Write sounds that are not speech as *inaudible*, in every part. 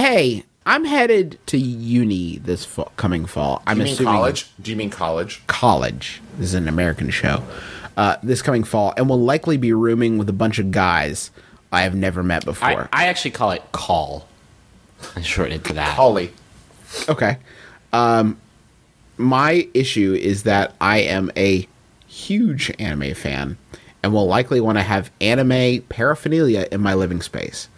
hey, I'm headed to uni this fall, coming fall. I'm Do you mean assuming college? Do you mean college? college. This is an American show. Uh, this coming fall, and will likely be rooming with a bunch of guys I have never met I, before. I actually call it call. *laughs* I shorten it to that. Holly. okay. Um, my issue is that I am a huge anime fan, and will likely want to have anime paraphernalia in my living space.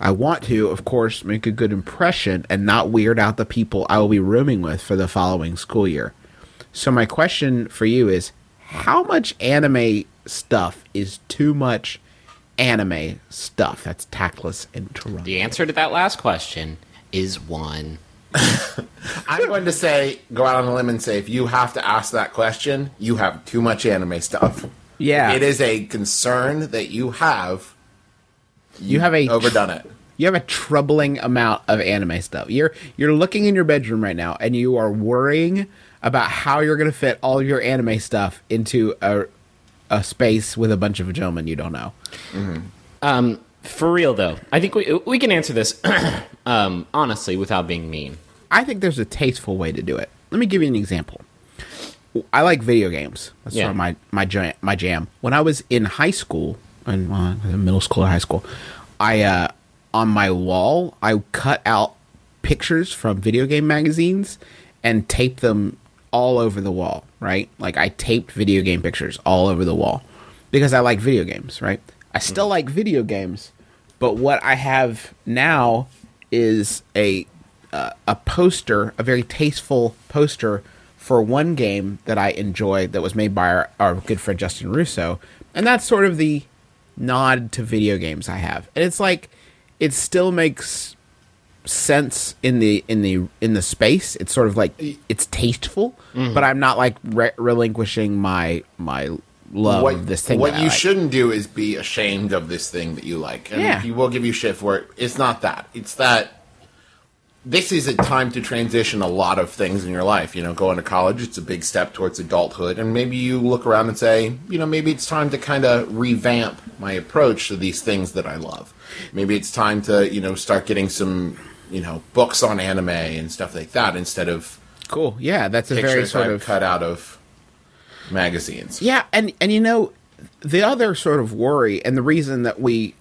I want to, of course, make a good impression and not weird out the people I will be rooming with for the following school year. So, my question for you is how much anime stuff is too much anime stuff that's tactless and Toronto? The answer to that last question is one. *laughs* I'm going to say, go out on a limb and say, if you have to ask that question, you have too much anime stuff. Yeah. It is a concern that you have You have a *laughs* overdone it. you have a troubling amount of anime stuff. You're you're looking in your bedroom right now and you are worrying about how you're going to fit all your anime stuff into a a space with a bunch of gentlemen you don't know. Um, for real though, I think we we can answer this *clears throat* um, honestly without being mean. I think there's a tasteful way to do it. Let me give you an example. I like video games. That's Yeah. sort of my my jam, my jam. When I was in high school, in uh, middle school or high school, I uh, on my wall I cut out pictures from video game magazines and taped them all over the wall. Right, like I taped video game pictures all over the wall because I like video games. Right, I still like video games, but what I have now is a uh, a poster, a very tasteful poster for one game that I enjoy that was made by our, our good friend Justin Russo, and that's sort of the nod to video games I have, and it's like it still makes sense in the in the in the space. It's sort of like it's tasteful, mm-hmm. but I'm not like re- relinquishing my my love what of this thing. what you like. shouldn't do is be ashamed of this thing that you like. And Yeah. he will give you shit for it. It's not that. It's that this is a time to transition a lot of things in your life. You know, going to college, it's a big step towards adulthood. And maybe you look around and say, you know, maybe it's time to kind of revamp my approach to these things that I love. Maybe it's time to, you know, start getting some, you know, books on anime and stuff like that instead of cool. Yeah, that's a very sort I've of cut out of magazines. Yeah, and and you know, the other sort of worry, and the reason that we,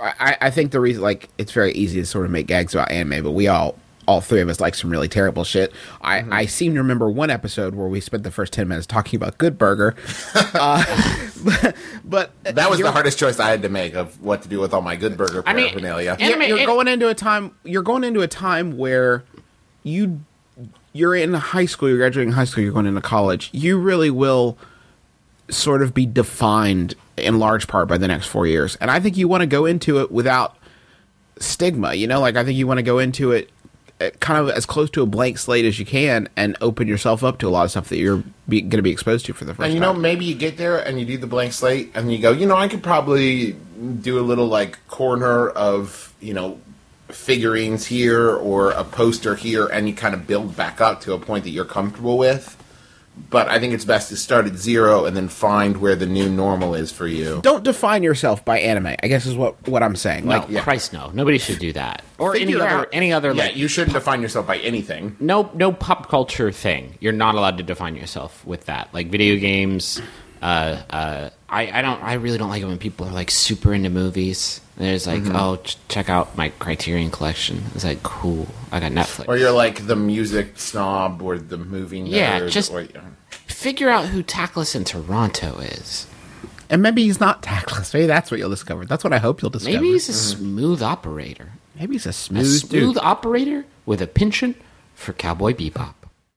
I, I think the reason, like, it's very easy to sort of make gags about anime, but we all, all three of us, like some really terrible shit. I, Mm-hmm. I seem to remember one episode where we spent the first ten minutes talking about Good Burger, *laughs* uh, *laughs* but, but That was the hardest choice I had to make of what to do with all my good burger I mean, paraphernalia. you're, you're it- going into a time you're going into a time where you you're in high school you're graduating high school you're going into college you really will sort of be defined in large part by the next four years and i think you want to go into it without stigma you know like i think you want to go into it uh, kind of as close to a blank slate as you can and open yourself up to a lot of stuff that you're going to be exposed to for the first time. and you know, time maybe you get there and you do the blank slate and you go, you know, I could probably do a little like corner of, you know, figurines here or a poster here and you kind of build back up to a point that you're comfortable with. But I think it's best to start at zero and then find where the new normal is for you. don't define yourself by anime i guess is what what i'm saying No, like yeah. Christ, no. Nobody should do that. Or any other out- any other Yeah, like you shouldn't define yourself by anything. no no pop culture thing. You're not allowed to define yourself with that. Like video games. Uh, uh, I I don't I really don't like it when people are like super into movies. And There's like oh ch- check out my Criterion collection. It's like cool. I got Netflix. Or you're like the music snob or the movie nerd. Yeah, just- or, Figure out who Tactless in Toronto is. and maybe he's not tactless maybe that's what you'll discover that's what i hope you'll discover Maybe he's a smooth operator. Maybe he's a A smooth, smooth dude. operator with a penchant for Cowboy Bebop.